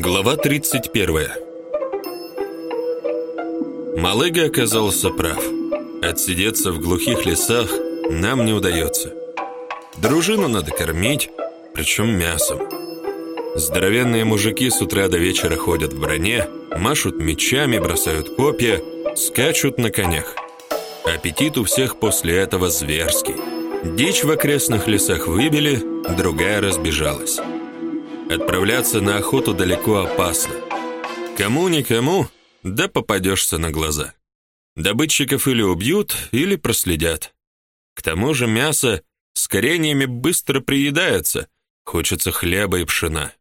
Глава 31. Малыга оказался прав. Отсидеться в глухих лесах нам не удается. Дружину надо кормить, причем мясом. Здоровенные мужики с утра до вечера ходят в броне, машут мечами, бросают копья, скачут на конях. Аппетит у всех после этого зверский. Дичь в окрестных лесах выбили, другая разбежалась. Отправляться на охоту далеко опасно. Кому-никому, да попадешься на глаза. Добытчиков или убьют, или проследят. К тому же мясо с кореньями быстро приедается, хочется хлеба и пшена.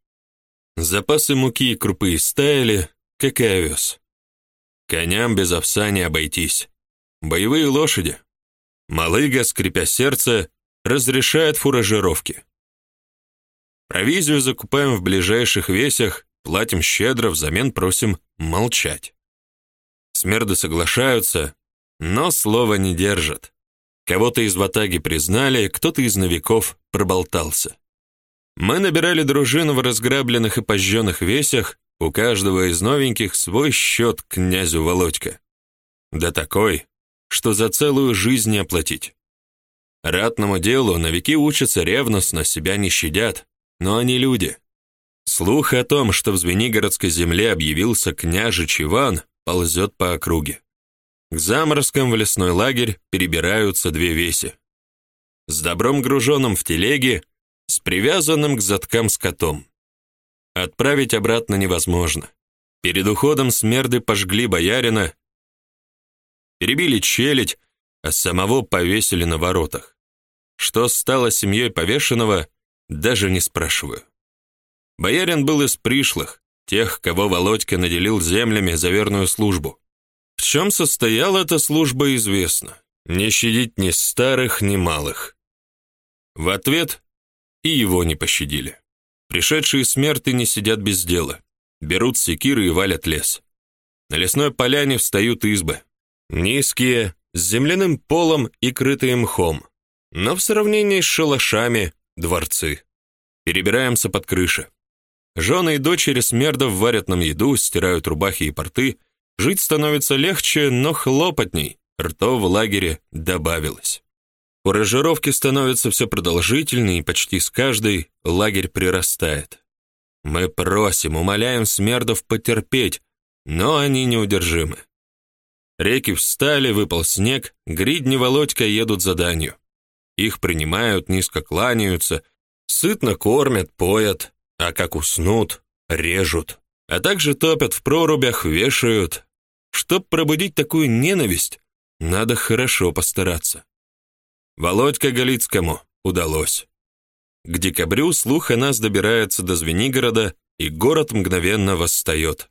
Запасы муки и крупы истаяли, как и овес. Коням без овса не обойтись. Боевые лошади. Малыга, скрипя сердце, разрешает фуражировки. Провизию закупаем в ближайших весях, платим щедро, взамен просим молчать. Смерды соглашаются, но слова не держат. Кого-то из ватаги признали, кто-то из новиков проболтался. Мы набирали дружину в разграбленных и пожженных весях, у каждого из новеньких свой счет князю Володька. Да такой, что за целую жизнь не оплатить. Ратному делу новики учатся ревностно, себя не щадят, но они люди. Слух о том, что в Звенигородской земле объявился княжич Иван, ползет по округе. К заморозкам в лесной лагерь перебираются две веси. С добром груженным в телеге, с привязанным к заткам скотом. Отправить обратно невозможно. Перед уходом смерды пожгли боярина, перебили челядь, а самого повесили на воротах. Что стало семьей повешенного, даже не спрашиваю. Боярин был из пришлых, тех, кого Володька наделил землями за верную службу. В чем состояла эта служба, известно. Не щадить ни старых, ни малых. В ответ и его не пощадили. Пришедшие смерти не сидят без дела. Берут секиры и валят лес. На лесной поляне встают избы. Низкие, с земляным полом и крытые мхом. Но в сравнении с шалашами дворцы. Перебираемся под крыши. Жены и дочери смердов варят нам еду, стирают рубахи и порты. Жить становится легче, но хлопотней. Ртов в лагере добавилось. Уражировки становятся все продолжительнее, и почти с каждой лагерь прирастает. Мы просим, умоляем смердов потерпеть, но они неудержимы. Реки встали, выпал снег, гридни Володька едут за данью. Их принимают, низко кланяются, сытно кормят, поят, а как уснут, режут, а также топят в прорубях, вешают. Чтоб пробудить такую ненависть, надо хорошо постараться. Володька Галицкому удалось. К декабрю слух о нас добирается до Звенигорода, и город мгновенно восстает.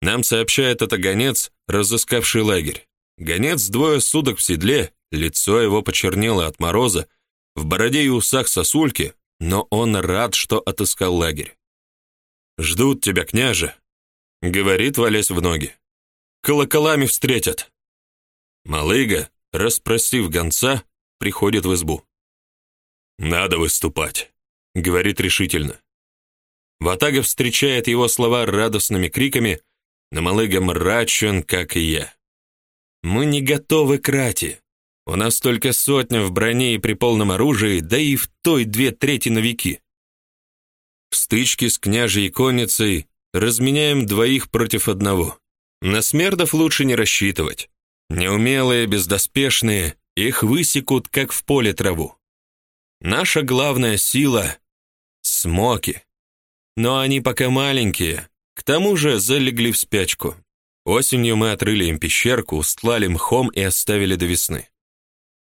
Нам сообщает это гонец, разыскавший лагерь. Гонец двое суток в седле, лицо его почернело от мороза, в бороде и усах сосульки, но он рад, что отыскал лагерь. «Ждут тебя, княже», — говорит, валясь в ноги. «Колоколами встретят». Малыга, расспросив гонца, приходит в избу. «Надо выступать», — говорит решительно. Ватага встречает его слова радостными криками, но Малыга мрачен, как и я. Мы не готовы к рати. У нас только сотня в броне и при полном оружии, да и в той две трети новики. В стычке с княжей конницей разменяем двоих против одного. На смердов лучше не рассчитывать. Неумелые, бездоспешные, их высекут, как в поле траву. Наша главная сила — смоки. Но они пока маленькие, к тому же залегли в спячку. Осенью мы отрыли им пещерку, устлали мхом и оставили до весны.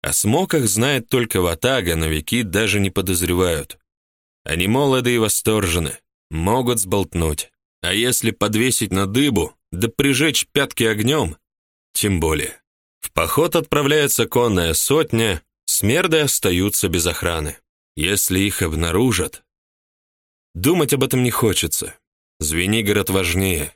О смоках знает только Ватага, но веки даже не подозревают. Они молоды и восторжены, могут сболтнуть. А если подвесить на дыбу, да прижечь пятки огнем, тем более. В поход отправляется конная сотня, смерды остаются без охраны. Если их обнаружат... Думать об этом не хочется. Звенигород важнее.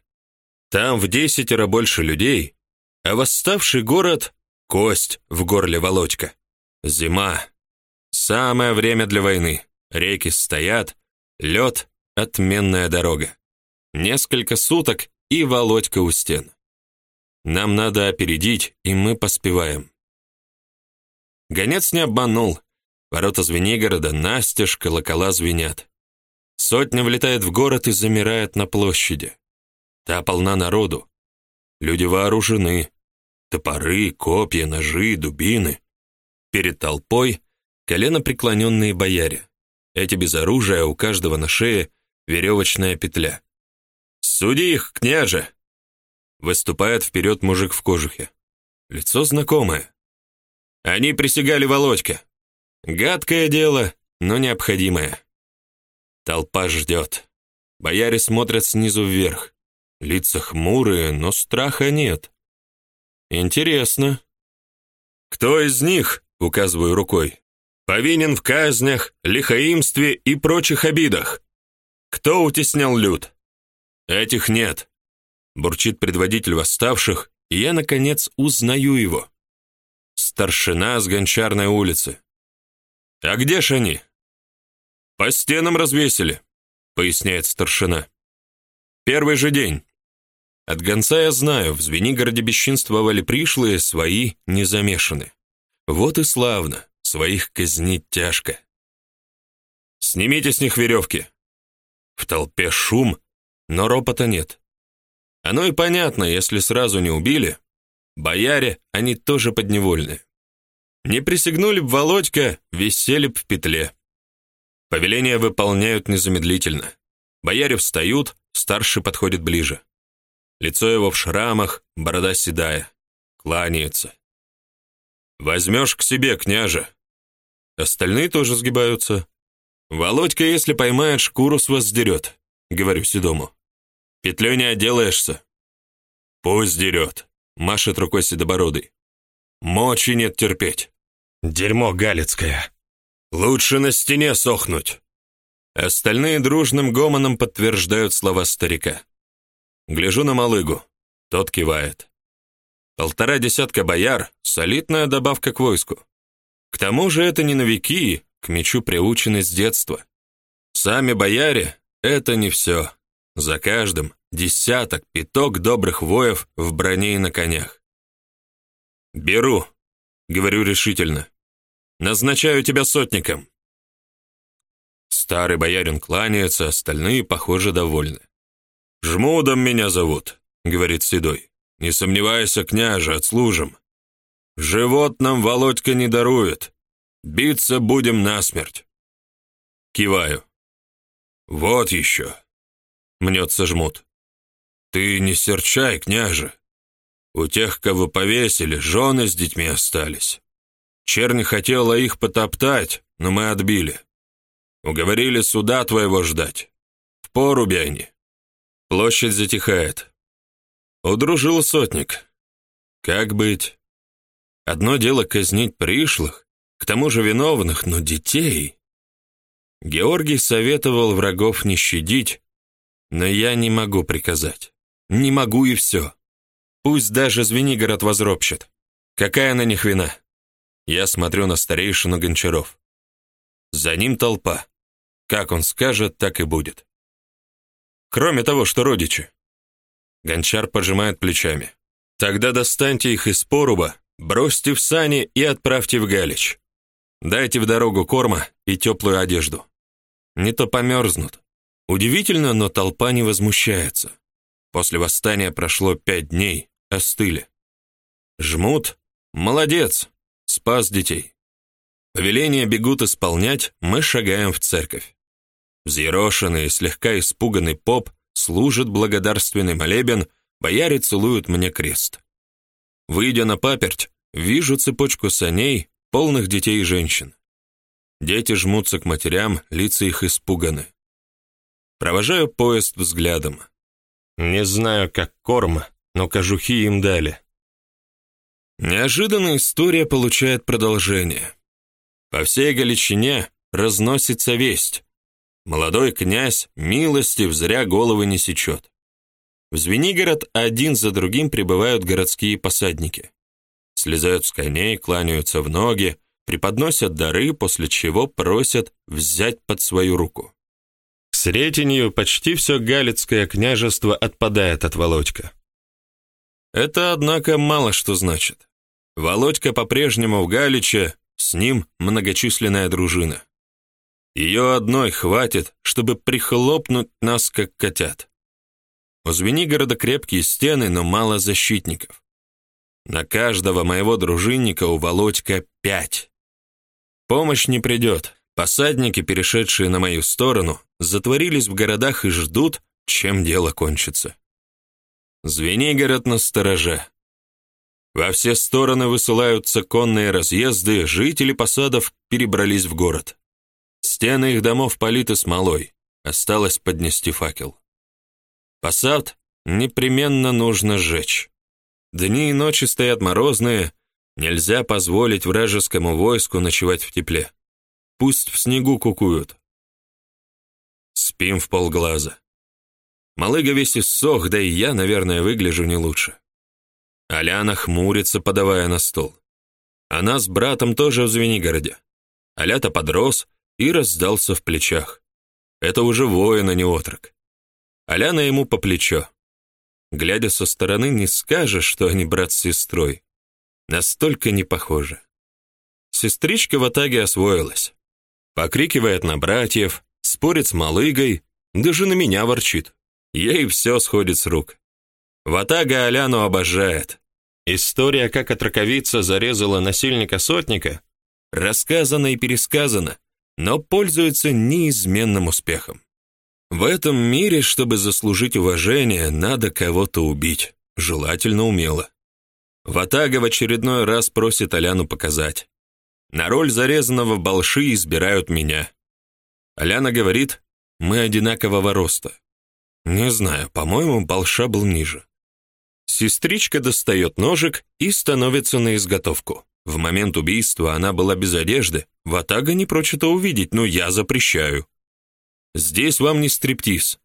Там в десятеро больше людей, а восставший город Кость в горле Володька. Зима. Самое время для войны. Реки стоят, лед — отменная дорога. Несколько суток, и Володька у стен. Нам надо опередить, и мы поспеваем. Гонец не обманул. Ворота Звенигорода настежь, колокола звенят. Сотня влетает в город и замирает на площади. Та полна народу. Люди вооружены. Топоры, копья, ножи, дубины. Перед толпой колено преклоненные бояре. Эти без оружия, у каждого на шее веревочная петля. «Суди их, княже!» Выступает вперед мужик в кожухе. Лицо знакомое. Они присягали Володька. Гадкое дело, но необходимое. Толпа ждет. Бояре смотрят снизу вверх. Лица хмурые, но страха нет. Интересно. Кто из них, указываю рукой, повинен в казнях, лихаимстве и прочих обидах? Кто утеснял люд? Этих нет. Бурчит предводитель восставших, и я наконец узнаю его. Старшина с Гончарной улицы. А где ж они? По стенам развесили, поясняет старшина. Первый же день. От гонца я знаю, в Звенигороде бесчинствовали пришлые, свои не замешаны. Вот и славно, своих казнить тяжко. Снимите с них веревки. В толпе шум, но ропота нет. Оно и понятно, если сразу не убили. Бояре, они тоже подневольные. Не присягнули б Володька, висели б в петле. Повеления выполняют незамедлительно. Бояре встают, старший подходит ближе. Лицо его в шрамах, борода седая. Кланяется. «Возьмешь к себе, княже!» Остальные тоже сгибаются. «Володька, если поймает, шкуру с вас сдерет», — говорю Седому. «Петлей не отделаешься». «Пусть дерет», — машет рукой Седобородый. «Мочи нет терпеть». «Дерьмо галицкое. Лучше на стене сохнуть». Остальные дружным гомоном подтверждают слова старика. Гляжу на малыгу. Тот кивает. Полтора десятка бояр — солидная добавка к войску. К тому же это не новики, к мечу приучены с детства. Сами бояре — это не все. За каждым десяток, пяток добрых воев в броне и на конях. «Беру», — говорю решительно. «Назначаю тебя сотником». Старый боярин кланяется, остальные, похоже, довольны. «Жмудом меня зовут», — говорит Седой. «Не сомневайся, княже, отслужим. Живот нам Володька не дарует. Биться будем насмерть». Киваю. «Вот еще», — мнется жмут. «Ты не серчай, княже. У тех, кого повесили, жены с детьми остались. Чернь хотела их потоптать, но мы отбили. Уговорили суда твоего ждать. В порубе они. Площадь затихает. Удружил сотник. Как быть? Одно дело казнить пришлых, к тому же виновных, но детей. Георгий советовал врагов не щадить, но я не могу приказать. Не могу и все. Пусть даже Звенигород возропщит. Какая на них вина? Я смотрю на старейшину Гончаров. За ним толпа. Как он скажет, так и будет. Кроме того, что родичи. Гончар пожимает плечами. Тогда достаньте их из поруба, бросьте в сани и отправьте в Галич. Дайте в дорогу корма и теплую одежду. Не то померзнут. Удивительно, но толпа не возмущается. После восстания прошло пять дней, остыли. Жмут. Молодец. Спас детей. Повеления бегут исполнять, мы шагаем в церковь. Взъерошенный, слегка испуганный поп служит благодарственный молебен, бояре целуют мне крест. Выйдя на паперть, вижу цепочку саней, полных детей и женщин. Дети жмутся к матерям, лица их испуганы. Провожаю поезд взглядом. Не знаю, как корм, но кожухи им дали. Неожиданно история получает продолжение. По всей Галичине разносится весть. Молодой князь милости зря головы не сечет. В Звенигород один за другим прибывают городские посадники. Слезают с коней, кланяются в ноги, преподносят дары, после чего просят взять под свою руку. К С Ретенью почти все Галицкое княжество отпадает от Володька. Это, однако, мало что значит. Володька по-прежнему в Галиче, с ним многочисленная дружина. Ее одной хватит, чтобы прихлопнуть нас, как котят. У Звенигорода крепкие стены, но мало защитников. На каждого моего дружинника у Володька пять. Помощь не придет. Посадники, перешедшие на мою сторону, затворились в городах и ждут, чем дело кончится. Звенигород на стороже. Во все стороны высылаются конные разъезды, жители посадов перебрались в город. Стены их домов политы смолой, осталось поднести факел. Посад непременно нужно сжечь. Дни и ночи стоят морозные, нельзя позволить вражескому войску ночевать в тепле. Пусть в снегу кукуют. Спим в полглаза. Малыга весь иссох, да и я, наверное, выгляжу не лучше. Аляна хмурится, подавая на стол. Она с братом тоже в Звенигороде. Алята подрос и раздался в плечах. Это уже воин, а не отрок. Аляна ему по плечо. Глядя со стороны, не скажешь, что они брат с сестрой. Настолько не похожи. Сестричка в атаге освоилась. Покрикивает на братьев, спорит с малыгой, даже на меня ворчит. Ей все сходит с рук. Ватага Аляну обожает. История, как отраковица зарезала насильника-сотника, рассказана и пересказана, но пользуется неизменным успехом. В этом мире, чтобы заслужить уважение, надо кого-то убить, желательно умело. Ватага в очередной раз просит Аляну показать. На роль зарезанного балши избирают меня. Аляна говорит, мы одинакового роста. Не знаю, по-моему, балша был ниже. Сестричка достает ножик и становится на изготовку. В момент убийства она была без одежды, Ватага не прочь это увидеть, но я запрещаю. Здесь вам не стриптиз.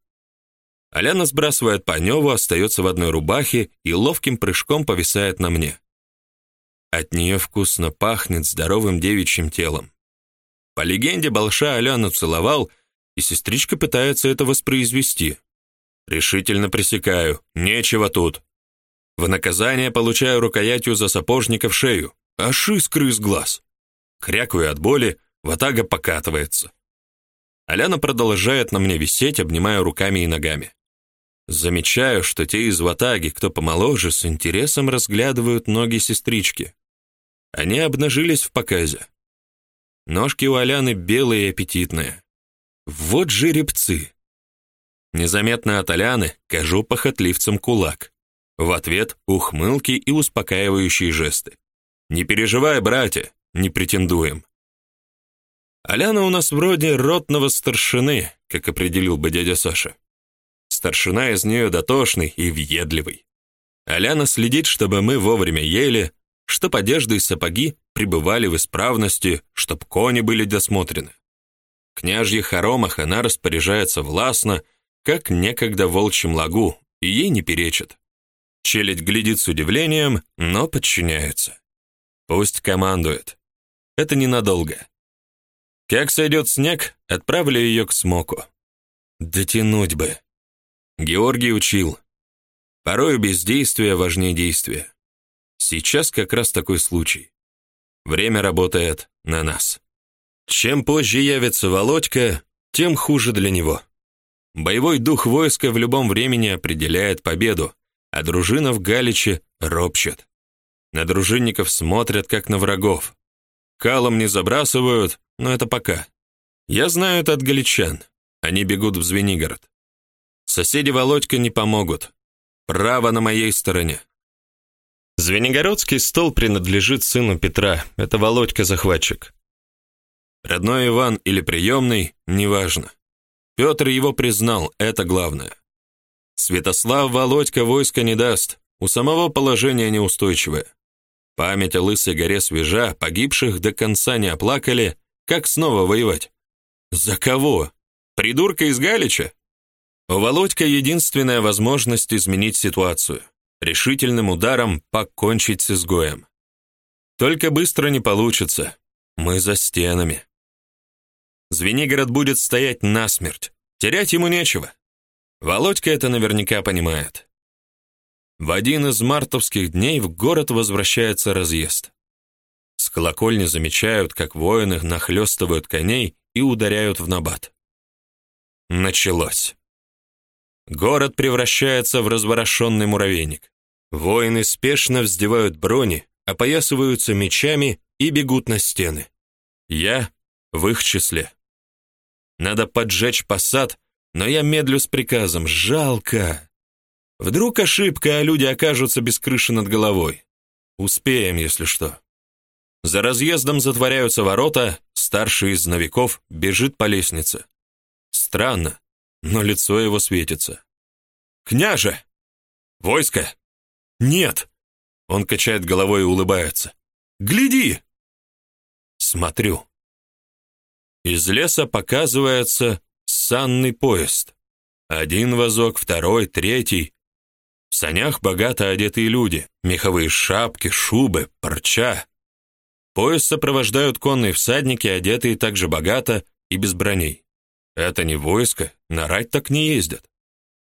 Аляна сбрасывает Паневу, остается в одной рубахе и ловким прыжком повисает на мне. От нее вкусно пахнет здоровым девичьим телом. По легенде, Балша Аляну целовал, и сестричка пытается это воспроизвести. Решительно пресекаю, нечего тут. В наказание получаю рукоятью за сапожника в шею, аж искры из глаз. Крякаю от боли, ватага покатывается. Аляна продолжает на мне висеть, обнимая руками и ногами. Замечаю, что те из ватаги, кто помоложе, с интересом разглядывают ноги сестрички. Они обнажились в показе. Ножки у Аляны белые и аппетитные. Вот жеребцы. Незаметно от Аляны кажу похотливцам кулак. В ответ ухмылки и успокаивающие жесты. «Не переживай, братья, не претендуем». Аляна у нас вроде ротного старшины, как определил бы дядя Саша. Старшина из нее дотошный и въедливый. Аляна следит, чтобы мы вовремя ели, чтоб одежда и сапоги пребывали в исправности, чтоб кони были досмотрены. В княжьих хоромах она распоряжается властно, как некогда в волчьем лагу, и ей не перечит. Челядь глядит с удивлением, но подчиняется. Пусть командует. Это ненадолго. Как сойдет снег, отправлю ее к смоку. Дотянуть бы. Георгий учил. Порой бездействие важнее действия. Сейчас как раз такой случай. Время работает на нас. Чем позже явится Володька, тем хуже для него. Боевой дух войска в любом времени определяет победу, а дружина в Галиче ропщет. На дружинников смотрят как на врагов. Калом не забрасывают, но это пока. Я знаю это от галичан. Они бегут в Звенигород. Соседи Володька не помогут. Право на моей стороне. Звенигородский стол принадлежит сыну Петра. Это Володька захватчик. Родной Иван или приемный, неважно. Петр его признал, это главное. Святослав Володька войска не даст, у самого положение неустойчивое. Память о Лысой горе свежа, погибших до конца не оплакали, как снова воевать? За кого? Придурка из Галича? У Володька единственная возможность изменить ситуацию. Решительным ударом покончить с изгоем. Только быстро не получится. Мы за стенами. Звенигород будет стоять насмерть. Терять ему нечего. Володька это наверняка понимает. В один из мартовских дней в город возвращается разъезд. С колокольни замечают, как воины нахлестывают коней и ударяют в набат. Началось. Город превращается в разворошенный муравейник. Воины спешно вздевают брони, опоясываются мечами и бегут на стены. Я в их числе. Надо поджечь посад, но я медлю с приказом. Жалко. Вдруг ошибка, а люди окажутся без крыши над головой. Успеем, если что. За разъездом затворяются ворота, старший из новиков бежит по лестнице. Странно, но лицо его светится. «Княже! Войско! Нет!» Он качает головой и улыбается. «Гляди!» Смотрю. Из леса показывается санный поезд. Один вазок, второй, третий. В санях богато одетые люди, меховые шапки, шубы, парча. Поезд сопровождают конные всадники, одетые также богато и без броней. Это не войско, нарать так не ездят.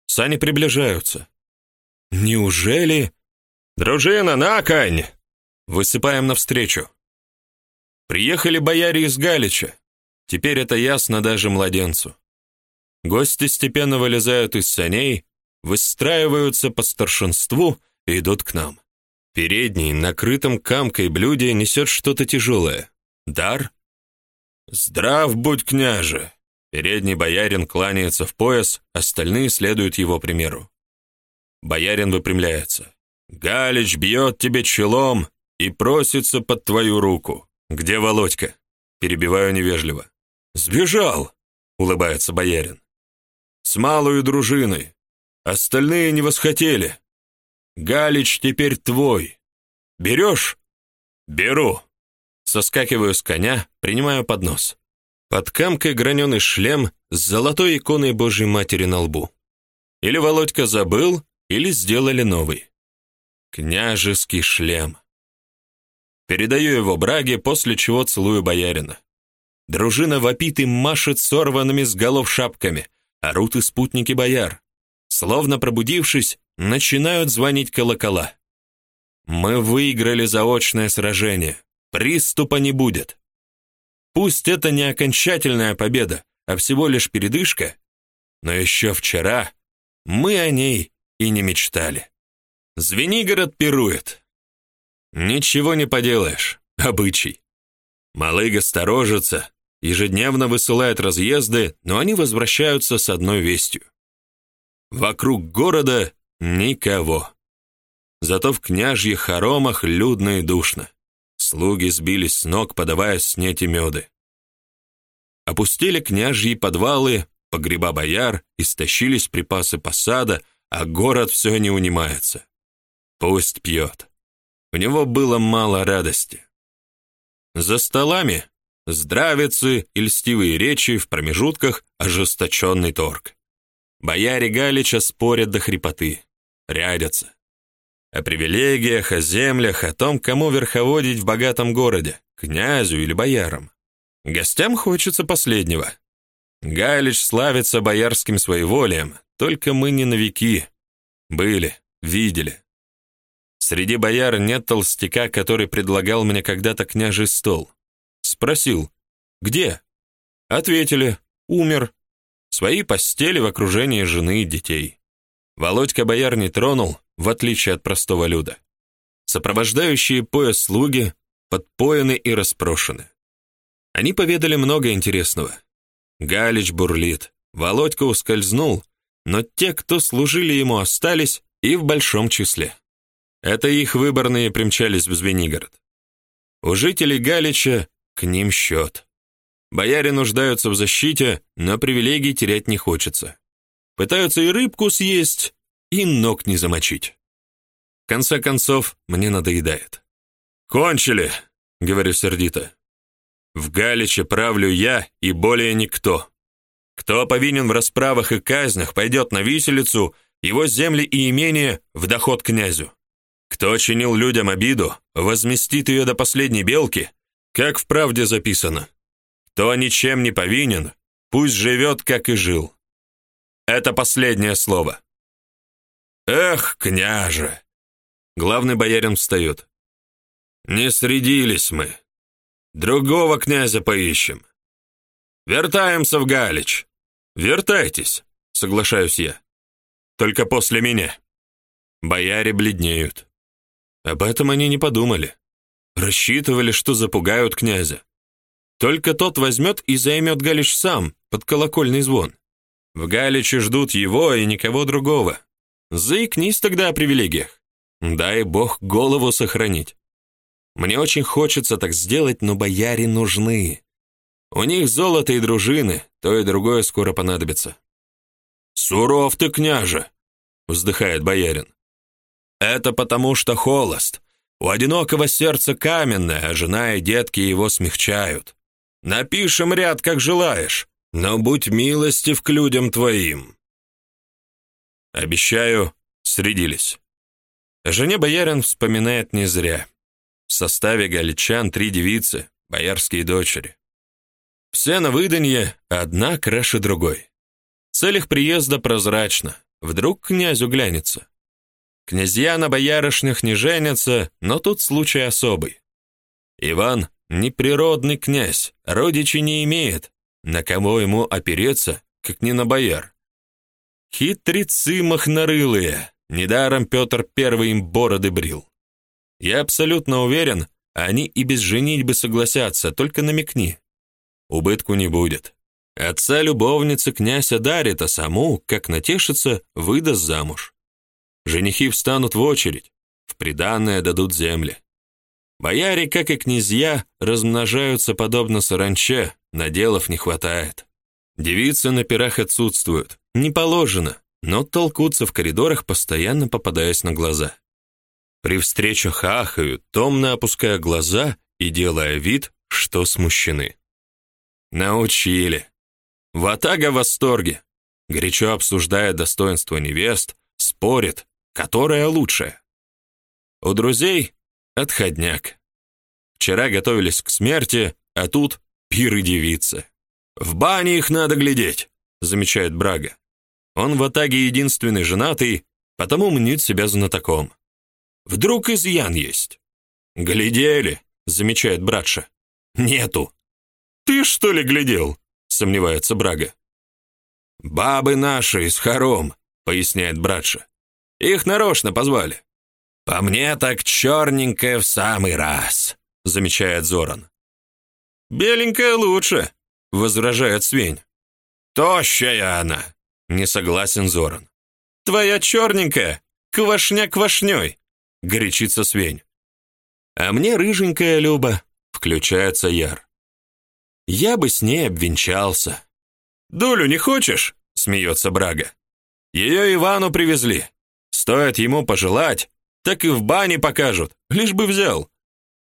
Сани приближаются. Неужели... «Дружина, на конь!» Высыпаем навстречу. Приехали бояре из Галича. Теперь это ясно даже младенцу. Гости степенно вылезают из саней, выстраиваются по старшинству и идут к нам. Передний, накрытом камкой блюде, несет что-то тяжелое. Дар? «Здрав будь, княже!» Передний боярин кланяется в пояс, остальные следуют его примеру. Боярин выпрямляется. «Галич бьет тебе челом и просится под твою руку. Где Володька?» Перебиваю невежливо. «Сбежал!» — улыбается боярин. «С малою дружиной. Остальные не восхотели. Галич теперь твой. Берешь?» «Беру». Соскакиваю с коня, принимаю поднос. Под камкой граненый шлем с золотой иконой Божьей Матери на лбу. Или Володька забыл, или сделали новый. Княжеский шлем. Передаю его Браге, после чего целую боярина. Дружина вопит и машет сорванными с голов шапками, орут и спутники бояр. Словно пробудившись, начинают звонить колокола. Мы выиграли заочное сражение. Приступа не будет. Пусть это не окончательная победа, а всего лишь передышка, но еще вчера мы о ней и не мечтали. Звенигород пирует. Ничего не поделаешь, обычай. Малыга сторожится, ежедневно высылает разъезды, но они возвращаются с одной вестью. Вокруг города никого. Зато в княжьих хоромах людно и душно. Слуги сбились с ног, подавая снети меды. Опустили княжьи подвалы, погреба бояр, истощились припасы посада, а город все не унимается. Пусть пьет. У него было мало радости. За столами здравицы и льстивые речи, в промежутках ожесточенный торг. Бояре Галича спорят до хрипоты, рядятся. О привилегиях, о землях, о том, кому верховодить в богатом городе, князю или боярам. Гостям хочется последнего. Галич славится боярским своеволием, только мы не новики. Были, видели. Среди бояр нет толстяка, который предлагал мне когда-то княжий стол. Спросил, где? Ответили, умер, своей постели в окружении жены и детей. Володька бояр не тронул, в отличие от простого люда. Сопровождающие пояс слуги подпоены и распрошены. Они поведали много интересного. Галич бурлит, Володька ускользнул, но те, кто служили ему, остались и в большом числе. Это их выборные примчались в Звенигород. У жителей Галича к ним счет. Бояре нуждаются в защите, но привилегий терять не хочется. Пытаются и рыбку съесть, и ног не замочить. В конце концов, мне надоедает. «Кончили!» — говорю сердито. «В Галиче правлю я и более никто. Кто повинен в расправах и казнях, пойдет на виселицу, его земли и имения в доход князю. Кто чинил людям обиду, возместит ее до последней белки, как в правде записано. Кто ничем не повинен, пусть живет, как и жил. Это последнее слово. Эх, княже. Главный боярин встает. Не средились мы. Другого князя поищем. Вертаемся в Галич. Вертайтесь, соглашаюсь я. Только после меня. Бояре бледнеют. Об этом они не подумали. Рассчитывали, что запугают князя. Только тот возьмет и займет Галич сам, под колокольный звон. В Галиче ждут его и никого другого. Заикнись тогда о привилегиях. Дай бог голову сохранить. Мне очень хочется так сделать, но бояре нужны. У них золото и дружины, то и другое скоро понадобится. Суров ты, княже, вздыхает боярин. Это потому, что холост. У одинокого сердца каменное, а жена и детки его смягчают. Напишем ряд, как желаешь, но будь милостив к людям твоим. Обещаю, средились. Жене боярин вспоминает не зря. В составе галичан три девицы, боярские дочери. Все на выданье, одна краше другой. Цель приезда прозрачна. Вдруг князю глянется. Князья на боярышнях не женятся, но тут случай особый. Иван неприродный князь, родичей не имеет, на кого ему опереться, как не на бояр. Хитрецы махнорылые, недаром Петр Первый им бороды брил. Я абсолютно уверен, они и без женитьбы согласятся, только намекни. Убытку не будет. Отца любовницы князь одарит, а саму, как натешится, выдаст замуж. Женихи встанут в очередь, в приданое дадут земли. Бояре, как и князья, размножаются подобно саранче, наделов не хватает. Девицы на пирах отсутствуют, не положено, но толкутся в коридорах, постоянно попадаясь на глаза. При встречах ахают, томно опуская глаза и делая вид, что смущены. Научили. Ватага в восторге. Горячо обсуждая достоинство невест, спорит, которая лучшая. У друзей Отходняк. Вчера готовились к смерти, а тут пир и девицы. В бане их надо глядеть, замечает Брага. Он в Атаге единственный женатый, потому мнит себя знатоком. Вдруг изъян есть. Глядели, замечает братша. Нету. Ты что ли глядел? сомневается Брага. Бабы наши из хором, поясняет братша. Их нарочно позвали. «По мне так черненькая в самый раз», — замечает Зоран. «Беленькая лучше», — возражает Свень. «Тощая она», — не согласен Зоран. «Твоя черненькая, квашня квашней», — горячится Свень. «А мне рыженькая Люба», — включается Яр. «Я бы с ней обвенчался». «Дулю не хочешь?» — смеется Брага. «Ее Ивану привезли. Стоит ему пожелать, так и в бане покажут, лишь бы взял.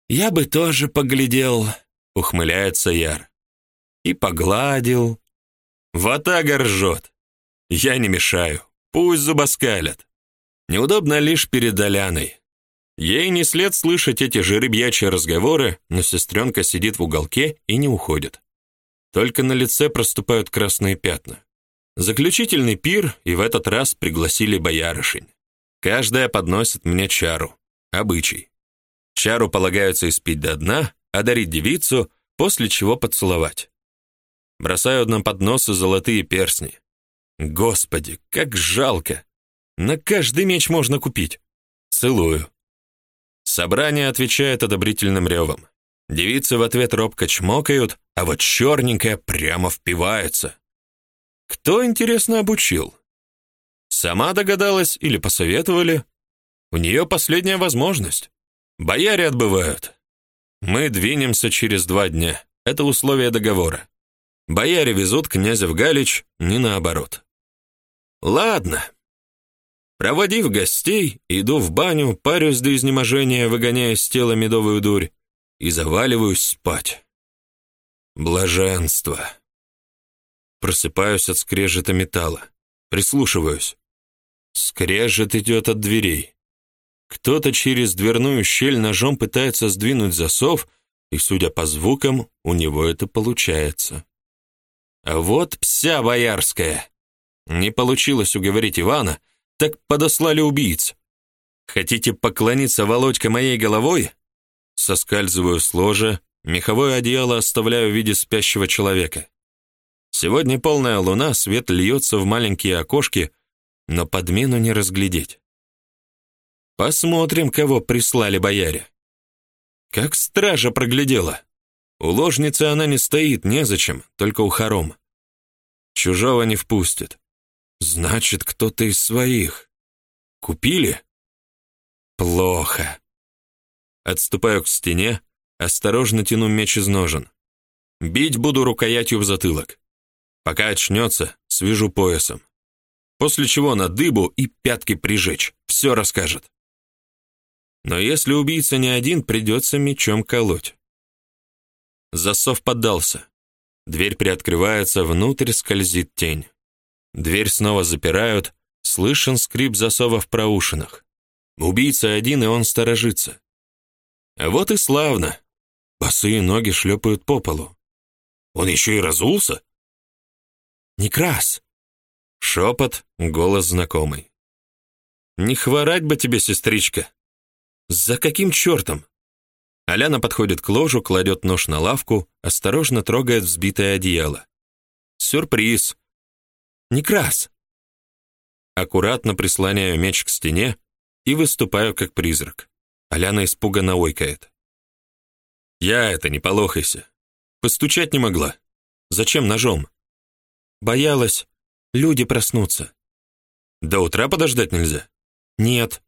Я бы тоже поглядел, ухмыляется Яр. И погладил. Ватага ржет. Я не мешаю, пусть зубоскалят. Неудобно лишь перед Аляной. Ей не след слышать эти жеребьячие разговоры, но сестренка сидит в уголке и не уходит. Только на лице проступают красные пятна. Заключительный пир, и в этот раз пригласили боярышень. Каждая подносит мне чару. Обычай. Чару полагается испить до дна, одарить девицу, после чего поцеловать. Бросают на подносы золотые перстни. Господи, как жалко. На каждый меч можно купить. Целую. Собрание отвечает одобрительным ревом. Девицы в ответ робко чмокают, а вот черненькая прямо впивается. Кто, интересно, обучил? Сама догадалась или посоветовали? У нее последняя возможность. Бояре отбывают. Мы двинемся через два дня. Это условие договора. Бояре везут князя в Галич, не наоборот. Ладно. Проводив гостей, иду в баню, парюсь до изнеможения, выгоняя с тела медовую дурь, и заваливаюсь спать. Блаженство. Просыпаюсь от скрежета металла. Прислушиваюсь. Скрежет идет от дверей. Кто-то через дверную щель ножом пытается сдвинуть засов, и, судя по звукам, у него это получается. А вот пся боярская. Не получилось уговорить Ивана, так подослали убийц. Хотите поклониться Володька моей головой? Соскальзываю с ложа, меховое одеяло оставляю в виде спящего человека. Сегодня полная луна, свет льется в маленькие окошки, но подмену не разглядеть. Посмотрим, кого прислали бояре. Как стража проглядела. У ложницы она не стоит, незачем, только у хором. Чужого не впустит. Значит, кто-то из своих. Купили? Плохо. Отступаю к стене, осторожно тяну меч из ножен. Бить буду рукоятью в затылок. Пока очнется, свяжу поясом. После чего на дыбу и пятки прижечь. Все расскажет. Но если убийца не один, придется мечом колоть. Засов поддался. Дверь приоткрывается, внутрь скользит тень. Дверь снова запирают, слышен скрип засова в проушинах. Убийца один, и он сторожится. А вот и славно. Босые ноги шлепают по полу. Он еще и разулся? Некрас. Шепот, голос знакомый. Не хворать бы тебе, сестричка. За каким чертом? Аляна подходит к ложу, кладет нож на лавку, осторожно трогает взбитое одеяло. Сюрприз. Некрас. Аккуратно прислоняю меч к стене и выступаю как призрак. Аляна испуганно ойкает. Я это, не полохайся. Постучать не могла. Зачем ножом? Боялась. Люди проснутся. До утра подождать нельзя? Нет.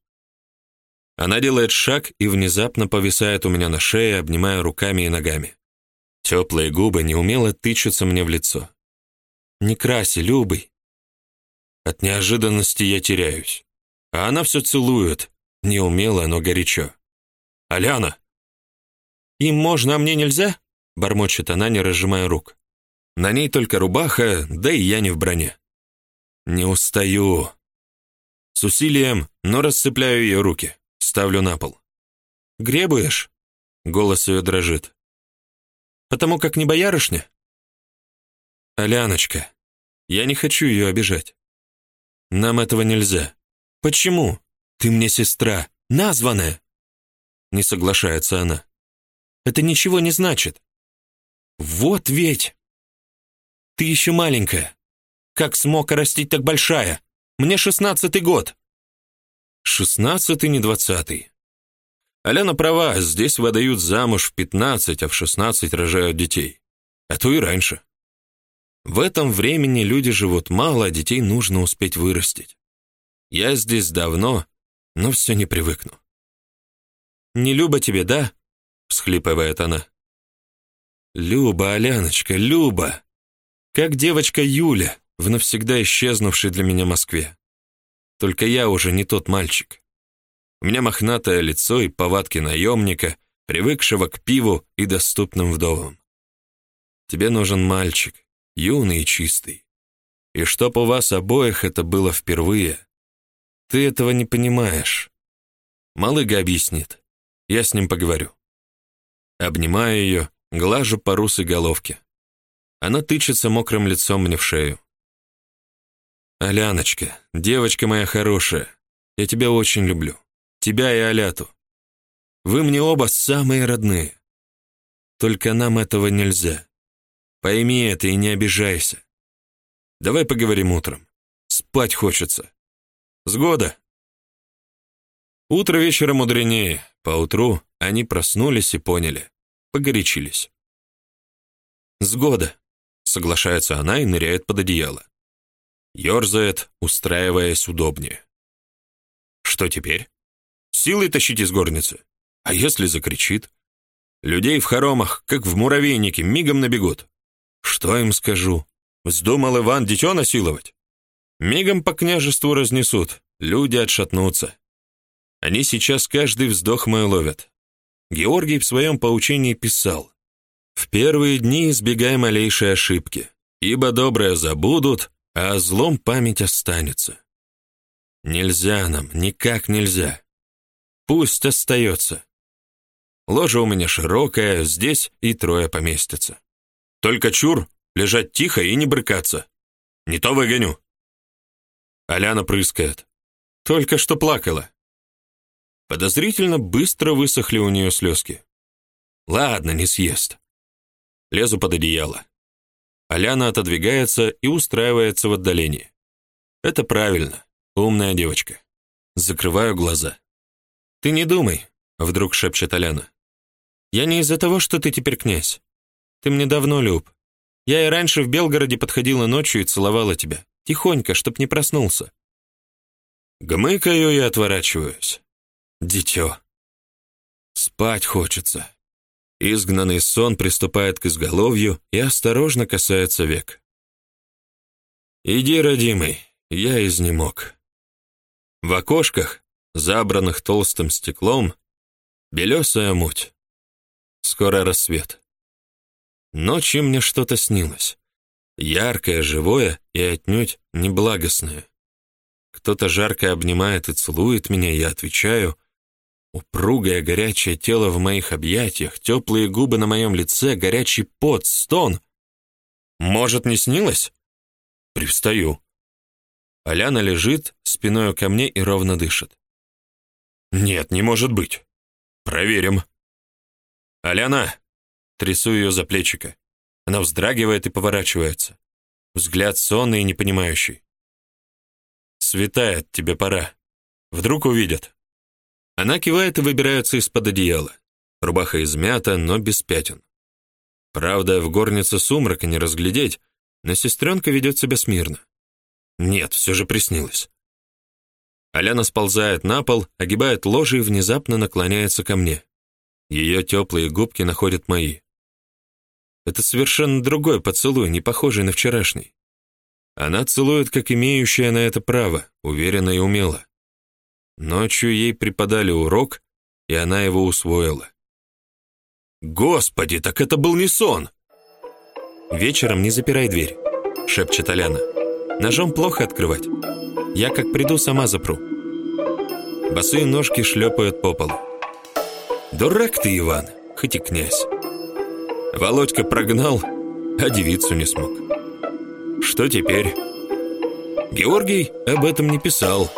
Она делает шаг и внезапно повисает у меня на шее, обнимая руками и ногами. Теплые губы неумело тычутся мне в лицо. «Не краси, Любый!» От неожиданности я теряюсь. А она все целует, неумело, но горячо. «Аляна!» «Им можно, а мне нельзя?» бормочет она, не разжимая рук. На ней только рубаха, да и я не в броне. Не устаю. С усилием, но расцепляю ее руки. Ставлю на пол. «Гребуешь?» Голос ее дрожит. «Потому как не боярышня?» «Аляночка, я не хочу ее обижать. Нам этого нельзя. Почему? Ты мне сестра, названная!» Не соглашается она. «Это ничего не значит. Вот ведь! Ты еще маленькая. Как смог растить так большая? Мне шестнадцатый год. Шестнадцатый, не двадцатый. Аляна права, здесь выдают замуж в пятнадцать, а в шестнадцать рожают детей. А то и раньше. В этом времени люди живут мало, а детей нужно успеть вырастить. Я здесь давно, но все не привыкну. «Не Люба тебе, да?» — всхлипывает она. «Люба, Аляночка, Люба!» Как девочка Юля в навсегда исчезнувшей для меня Москве. Только я уже не тот мальчик. У меня мохнатое лицо и повадки наемника, привыкшего к пиву и доступным вдовам. Тебе нужен мальчик, юный и чистый. И чтоб у вас обоих это было впервые. Ты этого не понимаешь. Малыга объяснит. Я с ним поговорю. Обнимаю ее, глажу по русой головке. Она тычется мокрым лицом мне в шею. «Аляночка, девочка моя хорошая, я тебя очень люблю. Тебя и Аляту. Вы мне оба самые родные. Только нам этого нельзя. Пойми это и не обижайся. Давай поговорим утром. Спать хочется. Сгода!» Утро вечера мудренее. Поутру они проснулись и поняли. Погорячились. «Сгода», — соглашается она и ныряет под одеяло. Ёрзает, устраиваясь удобнее. Что теперь? Силой тащить из горницы? А если закричит? Людей в хоромах, как в муравейнике, мигом набегут. Что им скажу? Вздумал Иван дитё насиловать? Мигом по княжеству разнесут, люди отшатнутся. Они сейчас каждый вздох мой ловят. Георгий в своем поучении писал, «В первые дни избегай малейшей ошибки, ибо доброе забудут, а о злом память останется. Нельзя нам, никак нельзя. Пусть остается. Ложа у меня широкая, здесь и трое поместятся. Только чур, лежать тихо и не брыкаться. Не то выгоню. Аляна прыскает. Только что плакала. Подозрительно быстро высохли у нее слезки. Ладно, не съест. Лезу под одеяло. Аляна отодвигается и устраивается в отдалении. Это правильно. Умная девочка. Закрываю глаза. Ты не думай, вдруг шепчет Аляна. Я не из-за того, что ты теперь князь. Ты мне давно люб. Я и раньше в Белгороде подходила ночью и целовала тебя, тихонько, чтоб не проснулся. Гмыкаю и отворачиваюсь. Дитё. Спать хочется. Изгнанный сон приступает к изголовью и осторожно касается век. Иди, родимый, я изнемог. В окошках, забранных толстым стеклом, белесая муть. Скоро рассвет. Ночью мне что-то снилось. Яркое, живое и отнюдь неблагостное. Кто-то жарко обнимает и целует меня, я отвечаю. Упругое горячее тело в моих объятиях, теплые губы на моем лице, горячий пот, стон. Может, не снилось? Привстаю. Аляна лежит спиной ко мне и ровно дышит. Нет, не может быть. Проверим. «Аляна!» Трясу ее за плечико. Она вздрагивает и поворачивается. Взгляд сонный и непонимающий. «Светает, тебе пора. Вдруг увидят». Она кивает и выбирается из-под одеяла. Рубаха измята, но без пятен. Правда, в горнице сумрака не разглядеть, но сестренка ведет себя смирно. Нет, все же приснилось. Аляна сползает на пол, огибает ложе и внезапно наклоняется ко мне. Ее теплые губки находят мои. Это совершенно другой поцелуй, не похожий на вчерашний. Она целует, как имеющая на это право, уверенно и умело. Ночью ей преподали урок, и она его усвоила. «Господи, так это был не сон!» «Вечером не запирай дверь», — шепчет Аляна. «Ножом плохо открывать. Я как приду, сама запру». Босые ножки шлепают по полу. Дурак ты, Иван, хоть и князь. Володька прогнал, а девицу не смог. Что теперь? Георгий об этом не писал.